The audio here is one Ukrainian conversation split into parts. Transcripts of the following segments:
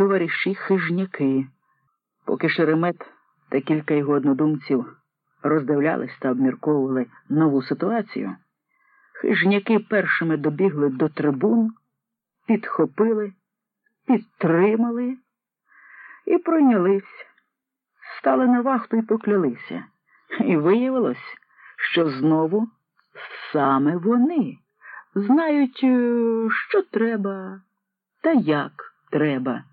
товариші хижняки. Поки Шеремет та кілька його однодумців роздивлялись та обмірковували нову ситуацію, хижняки першими добігли до трибун, підхопили, підтримали і пройнялись, стали на вахту і поклялися. І виявилось, що знову саме вони знають, е, що треба та як треба.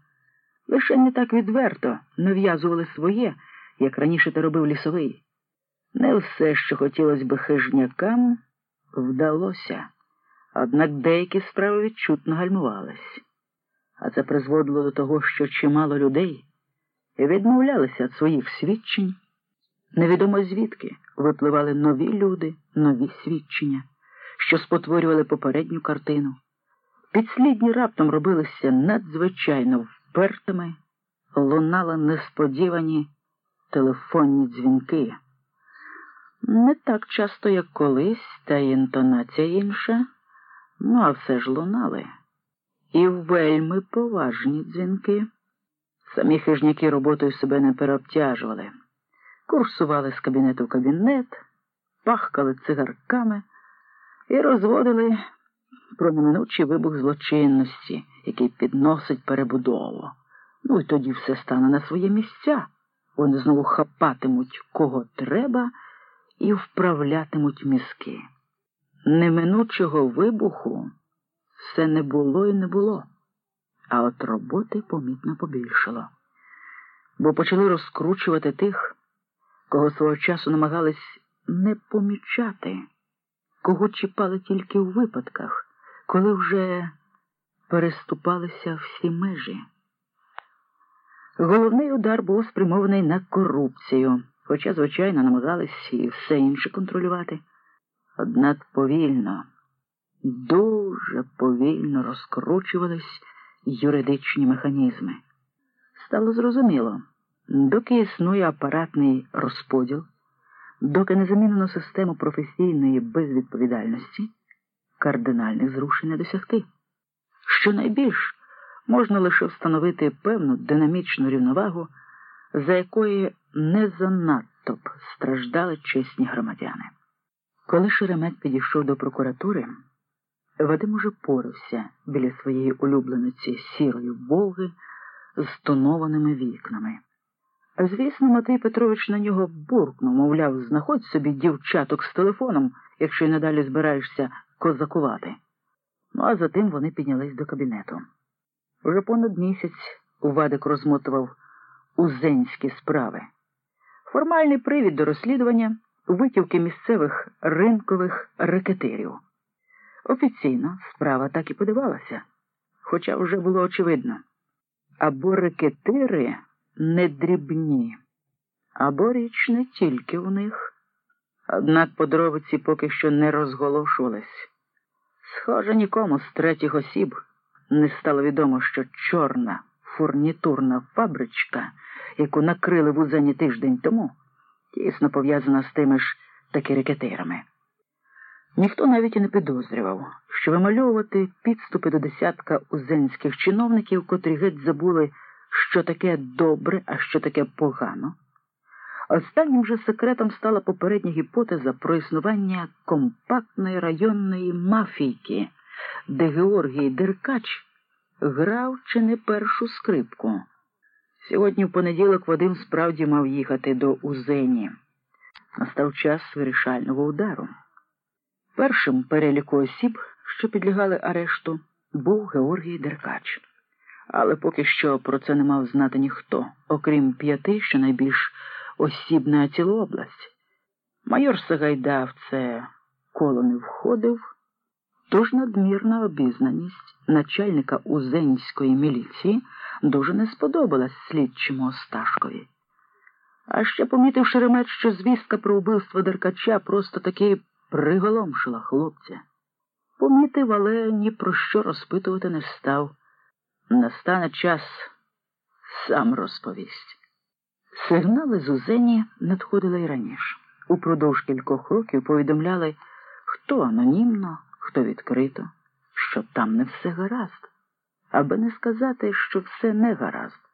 Лише не так відверто нав'язували своє, як раніше те робив лісовий. Не все, що хотілося би хижнякам, вдалося, однак деякі справи відчутно гальмувались. А це призводило до того, що чимало людей відмовлялися від своїх свідчень. Невідомо звідки випливали нові люди, нові свідчення, що спотворювали попередню картину. Підслідні раптом робилися надзвичайно впертими, лунали несподівані телефонні дзвінки. Не так часто, як колись, та інтонація інша, ну а все ж лунали. І вельми поважні дзвінки. Самі хижняки роботою себе не переобтяжували, курсували з кабінету в кабінет, пахкали цигарками і розводили про неминучий вибух злочинності, який підносить перебудову. Ну і тоді все стане на свої місця. Вони знову хапатимуть кого треба і вправлятимуть мізки. Неминучого вибуху все не було і не було, а от роботи помітно побільшало, бо почали розкручувати тих, кого свого часу намагались не помічати, кого чіпали тільки у випадках коли вже переступалися всі межі. Головний удар був спрямований на корупцію, хоча, звичайно, намагались і все інше контролювати. Однак повільно, дуже повільно розкручувались юридичні механізми. Стало зрозуміло, доки існує апаратний розподіл, доки не замінено систему професійної безвідповідальності кардинальних зрушень не досягти. Щонайбільш можна лише встановити певну динамічну рівновагу, за якої не занадто б страждали чесні громадяни. Коли Шеремет підійшов до прокуратури, Вадим уже порався біля своєї улюблениці сірої Волги з тонованими вікнами. Звісно, Матвій Петрович на нього буркнув, мовляв, знаходь собі дівчаток з телефоном, якщо й надалі збираєшся козакувати. Ну, а затим вони піднялись до кабінету. Уже понад місяць Вадик розмотував узенські справи. Формальний привід до розслідування витівки місцевих ринкових рекетирів. Офіційно справа так і подавалася, хоча вже було очевидно. Або рекетири не дрібні, або річ не тільки у них. Однак подробиці поки що не розголошувались. Схоже, нікому з третіх осіб не стало відомо, що чорна фурнітурна фабричка, яку накрили в Узені тиждень тому, тісно пов'язана з тими ж таки рекетирами. Ніхто навіть і не підозрював, що вимальовувати підступи до десятка узенських чиновників, котрі геть забули, що таке добре, а що таке погано. Останнім же секретом стала попередня гіпотеза про існування компактної районної мафійки, де Георгій Деркач грав чи не першу скрипку. Сьогодні в понеділок Вадим справді мав їхати до Узені. Настав час вирішального удару. Першим переліку осіб, що підлягали арешту, був Георгій Деркач. Але поки що про це не мав знати ніхто, окрім п'яти, що найбільш осіб на цілу область. Майор Сагайда в це коло не входив, тож надмірна обізнаність начальника Узенської міліції дуже не сподобалась слідчому Осташкові. А ще помітив Шеремет, що звістка про вбивство Деркача просто таки приголомшила хлопця. Помітив, але ні про що розпитувати не став. Настане час сам розповість. Сигнали з Узені надходили й раніше. Упродовж кількох років повідомляли, хто анонімно, хто відкрито, що там не все гаразд. аби не сказати, що все не гаразд.